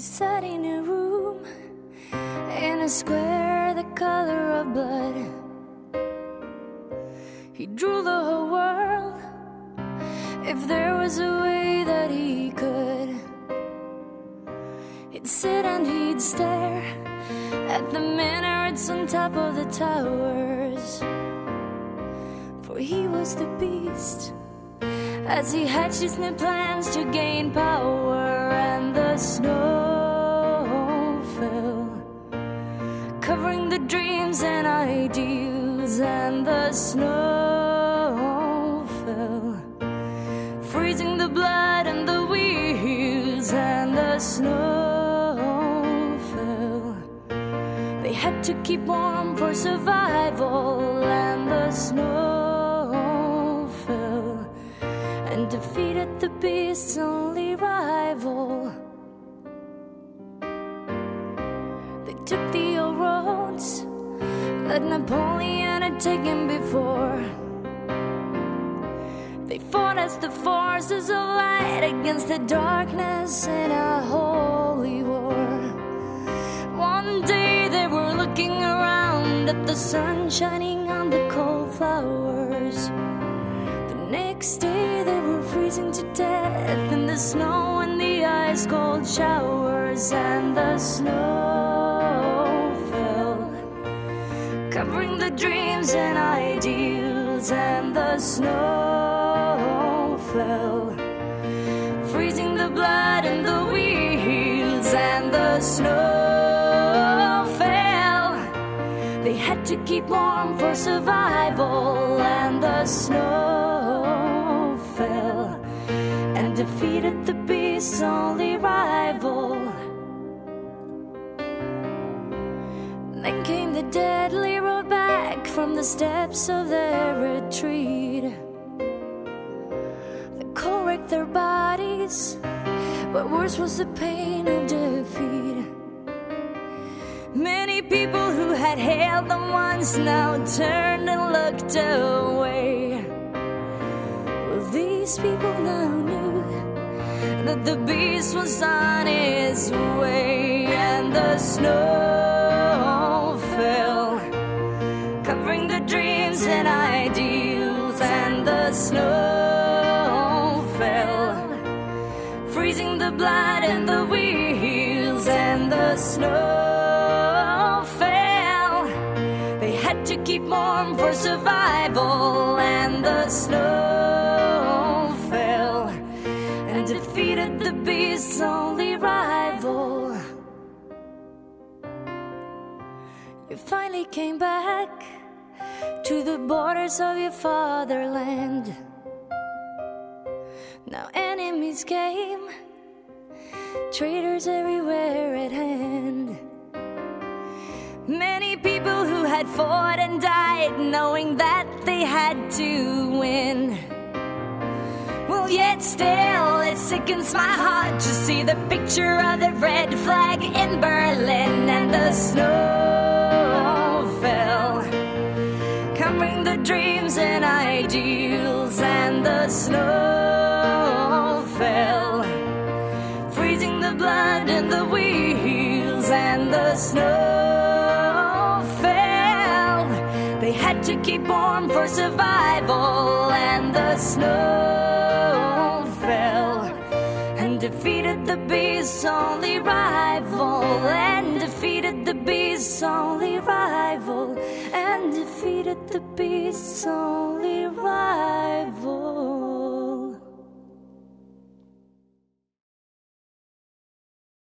sat in a room in a square the color of blood. He drew the whole world if there was a way that he could. He'd sit and he'd stare at the minarets on top of the towers. For he was the beast as he hatched his new plans to gain power, and the snow fell, covering the dreams and ideals, and the snow fell, freezing the blood and the wheels, and the snow fell. They had to keep warm for survival, and the snow and defeated the beast's only rival. They took the old roads that Napoleon had taken before. They fought as the forces of light against the darkness in a holy war. One day they were looking around at the sun shining on the cold flowers. The next day they freezing to death in the snow and the ice cold showers, and the snow fell, covering the dreams and ideals, and the snow fell, freezing the blood and the wheels, and the snow fell. They had to keep warm for survival, and the snow defeated the beast's only rival. Then came the deadly road back from the steps of their retreat. They wrecked their bodies, but worse was the pain of defeat. Many people who had hailed them once now turned and looked away. Well, these people now knew that the beast was on his way, and the snow fell, covering the dreams and ideals, and the snow fell freezing the blood and the wheels and the snow fell. They had to keep warm for survival, and the snow You finally came back to the borders of your fatherland. Now enemies came, traitors everywhere at hand. Many people who had fought and died knowing that they had to win. Well, yet still, it sickens my heart to see the picture of the red flag in Berlin and the snow and and the snow fell, freezing the blood and the wheels, and the snow fell. They had to keep warm for survival, and the snow fell and defeated the beast's only rival, and defeated the beast's only rival, and defeated the beast's only.